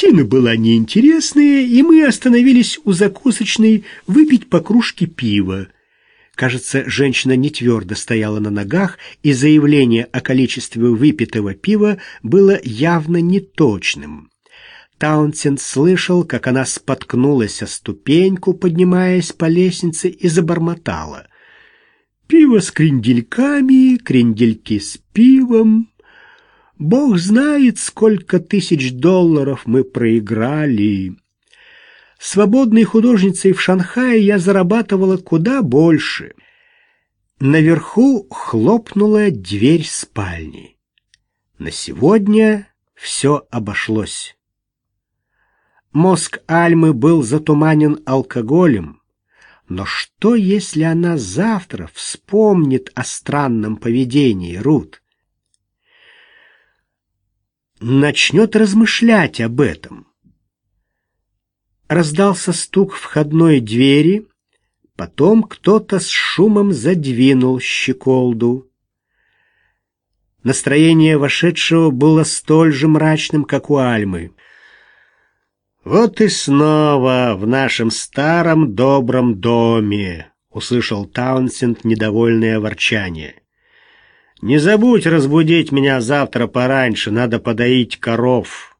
Картина была неинтересная, и мы остановились у закусочной выпить по кружке пива. Кажется, женщина не твердо стояла на ногах, и заявление о количестве выпитого пива было явно неточным. Таунсенд слышал, как она споткнулась о ступеньку, поднимаясь по лестнице, и забормотала. «Пиво с крендельками, крендельки с пивом. Бог знает, сколько тысяч долларов мы проиграли. Свободной художницей в Шанхае я зарабатывала куда больше. Наверху хлопнула дверь спальни. На сегодня все обошлось. Мозг Альмы был затуманен алкоголем, но что, если она завтра вспомнит о странном поведении Рут? Начнет размышлять об этом. Раздался стук входной двери, потом кто-то с шумом задвинул щеколду. Настроение вошедшего было столь же мрачным, как у Альмы. «Вот и снова в нашем старом добром доме», — услышал Таунсенд недовольное ворчание. Не забудь разбудить меня завтра пораньше, надо подоить коров.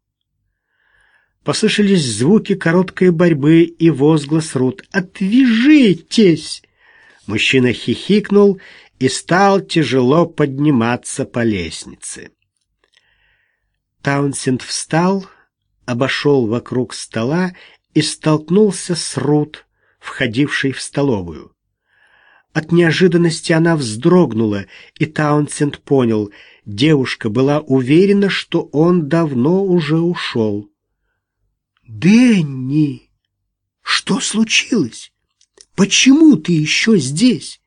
Послышались звуки короткой борьбы и возглас Рут. «Отвяжитесь!» Мужчина хихикнул и стал тяжело подниматься по лестнице. Таунсенд встал, обошел вокруг стола и столкнулся с Рут, входившей в столовую. От неожиданности она вздрогнула, и Таунсенд понял, девушка была уверена, что он давно уже ушел. «Дэнни, что случилось? Почему ты еще здесь?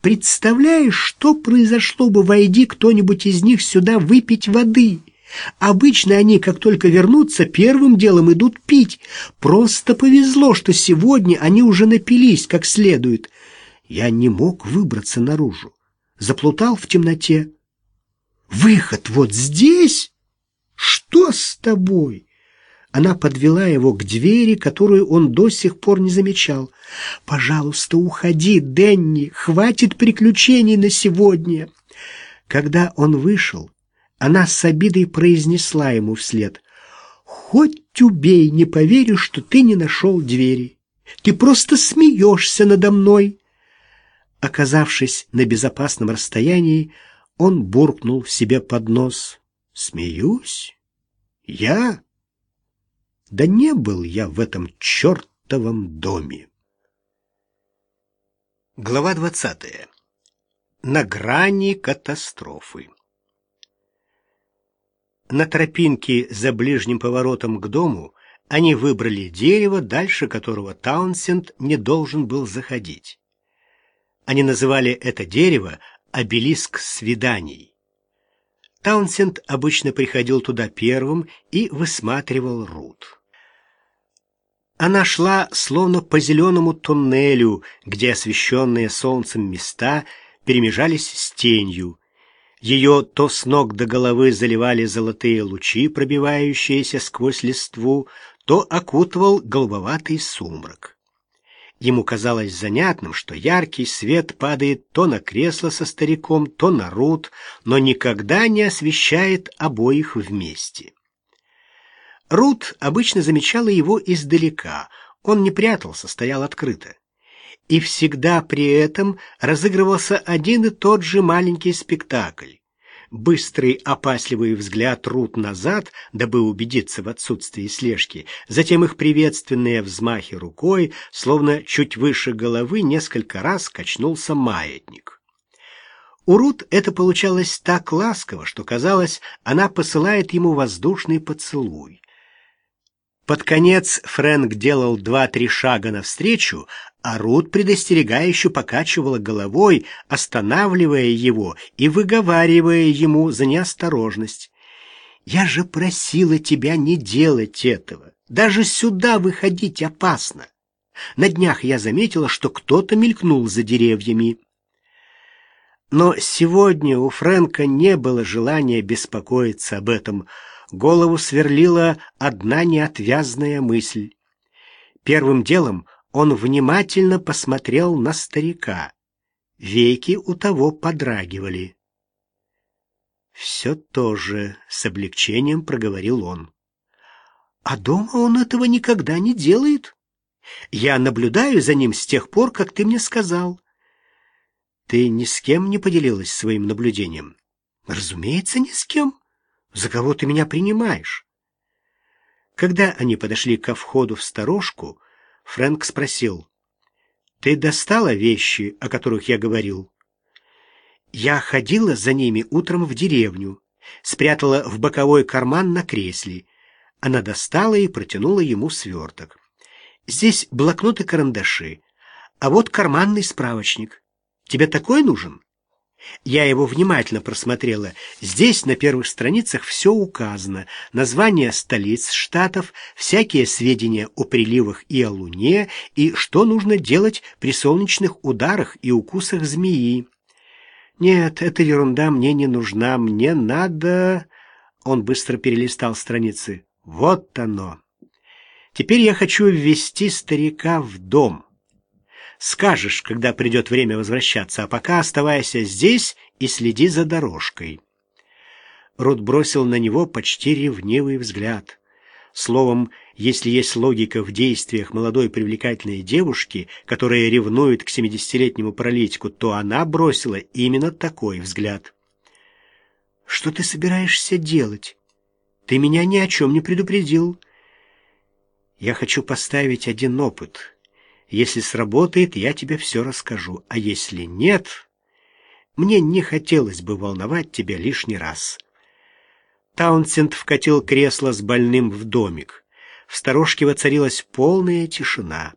Представляешь, что произошло бы, войди кто-нибудь из них сюда выпить воды?» Обычно они, как только вернутся, первым делом идут пить. Просто повезло, что сегодня они уже напились как следует. Я не мог выбраться наружу. Заплутал в темноте. Выход вот здесь? Что с тобой? Она подвела его к двери, которую он до сих пор не замечал. «Пожалуйста, уходи, Денни, хватит приключений на сегодня». Когда он вышел, она с обидой произнесла ему вслед. «Хоть убей, не поверю, что ты не нашел двери. Ты просто смеешься надо мной». Оказавшись на безопасном расстоянии, он буркнул себе под нос. «Смеюсь? Я? Да не был я в этом чертовом доме!» Глава двадцатая. На грани катастрофы. На тропинке за ближним поворотом к дому они выбрали дерево, дальше которого Таунсенд не должен был заходить. Они называли это дерево обелиск свиданий. Таунсенд обычно приходил туда первым и высматривал Рут. Она шла словно по зеленому туннелю, где освещенные солнцем места перемежались с тенью. Ее то с ног до головы заливали золотые лучи, пробивающиеся сквозь листву, то окутывал голубоватый сумрак. Ему казалось занятным, что яркий свет падает то на кресло со стариком, то на Рут, но никогда не освещает обоих вместе. Рут обычно замечала его издалека, он не прятался, стоял открыто. И всегда при этом разыгрывался один и тот же маленький спектакль быстрый опасливый взгляд Рут назад, дабы убедиться в отсутствии слежки, затем их приветственные взмахи рукой, словно чуть выше головы несколько раз качнулся маятник. У Рут это получалось так ласково, что казалось, она посылает ему воздушный поцелуй. Под конец Фрэнк делал два-три шага навстречу, а Рут предостерегающе покачивала головой, останавливая его и выговаривая ему за неосторожность. «Я же просила тебя не делать этого. Даже сюда выходить опасно. На днях я заметила, что кто-то мелькнул за деревьями». Но сегодня у Фрэнка не было желания беспокоиться об этом. Голову сверлила одна неотвязная мысль. Первым делом он внимательно посмотрел на старика. Веки у того подрагивали. «Все то же», — с облегчением проговорил он. «А дома он этого никогда не делает. Я наблюдаю за ним с тех пор, как ты мне сказал». «Ты ни с кем не поделилась своим наблюдением?» «Разумеется, ни с кем. За кого ты меня принимаешь?» Когда они подошли ко входу в сторожку, Фрэнк спросил, «Ты достала вещи, о которых я говорил?» Я ходила за ними утром в деревню, спрятала в боковой карман на кресле. Она достала и протянула ему сверток. Здесь блокнот и карандаши, а вот карманный справочник. Тебе такой нужен? Я его внимательно просмотрела. Здесь на первых страницах все указано. Названия столиц штатов, всякие сведения о приливах и о Луне, и что нужно делать при солнечных ударах и укусах змеи. Нет, эта ерунда мне не нужна. Мне надо... Он быстро перелистал страницы. Вот оно. Теперь я хочу ввести старика в дом. Скажешь, когда придет время возвращаться, а пока оставайся здесь и следи за дорожкой. Рот бросил на него почти ревнивый взгляд. Словом, если есть логика в действиях молодой привлекательной девушки, которая ревнует к семидесятилетнему паралитику, то она бросила именно такой взгляд. «Что ты собираешься делать? Ты меня ни о чем не предупредил». «Я хочу поставить один опыт. Если сработает, я тебе все расскажу, а если нет, мне не хотелось бы волновать тебя лишний раз». Таунсенд вкатил кресло с больным в домик. В сторожке воцарилась полная тишина.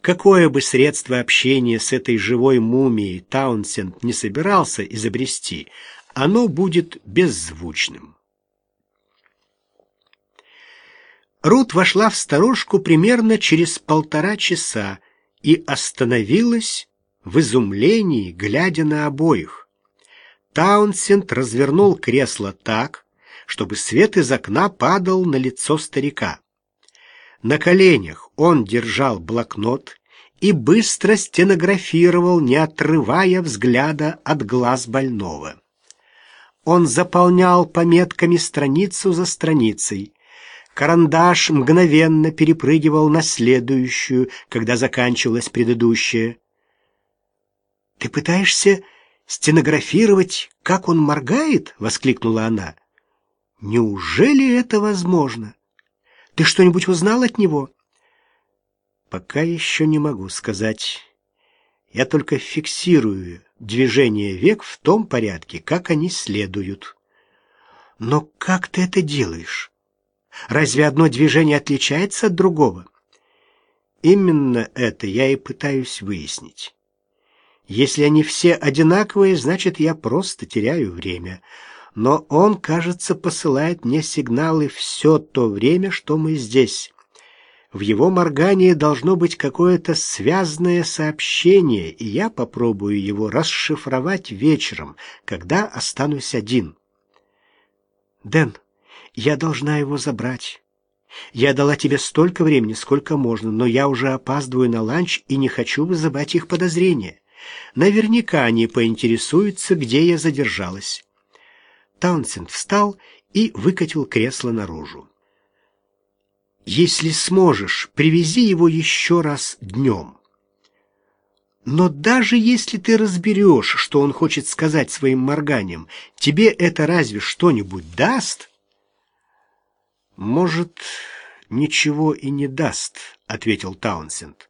Какое бы средство общения с этой живой мумией Таунсенд не собирался изобрести, оно будет беззвучным. Рут вошла в сторожку примерно через полтора часа и остановилась в изумлении, глядя на обоих. Таунсенд развернул кресло так, чтобы свет из окна падал на лицо старика. На коленях он держал блокнот и быстро стенографировал, не отрывая взгляда от глаз больного. Он заполнял пометками страницу за страницей. Карандаш мгновенно перепрыгивал на следующую, когда заканчивалась предыдущая. «Ты пытаешься стенографировать, как он моргает?» — воскликнула она. Неужели это возможно? Ты что-нибудь узнал от него? Пока еще не могу сказать. Я только фиксирую движение век в том порядке, как они следуют. Но как ты это делаешь? Разве одно движение отличается от другого? Именно это я и пытаюсь выяснить. Если они все одинаковые, значит, я просто теряю время но он, кажется, посылает мне сигналы все то время, что мы здесь. В его моргании должно быть какое-то связанное сообщение, и я попробую его расшифровать вечером, когда останусь один. Дэн, я должна его забрать. Я дала тебе столько времени, сколько можно, но я уже опаздываю на ланч и не хочу вызывать их подозрения. Наверняка они поинтересуются, где я задержалась. Таунсенд встал и выкатил кресло наружу. «Если сможешь, привези его еще раз днем». Но даже если ты разберешь, что он хочет сказать своим морганием, тебе это разве что-нибудь даст? Может, ничего и не даст, ответил Таунсенд.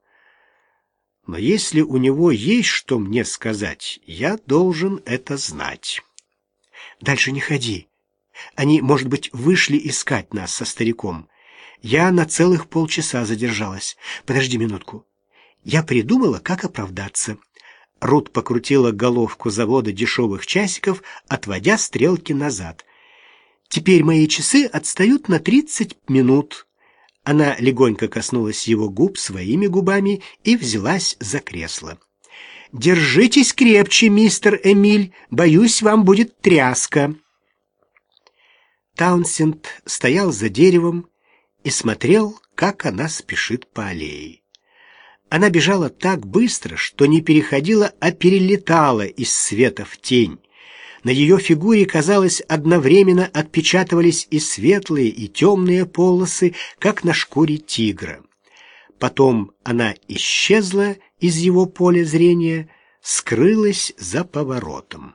Но если у него есть что мне сказать, я должен это знать. Дальше не ходи. Они, может быть, вышли искать нас со стариком. Я на целых полчаса задержалась. Подожди минутку. Я придумала, как оправдаться. Рут покрутила головку завода дешевых часиков, отводя стрелки назад. Теперь мои часы отстают на тридцать минут. Она легонько коснулась его губ своими губами и взялась за кресло. Держитесь крепче, мистер Эмиль, боюсь, вам будет тряска. Таунсенд стоял за деревом и смотрел, как она спешит по аллее. Она бежала так быстро, что не переходила, а перелетала из света в тень. На ее фигуре, казалось, одновременно отпечатывались и светлые, и темные полосы, как на шкуре тигра. Потом она исчезла из его поля зрения, скрылась за поворотом.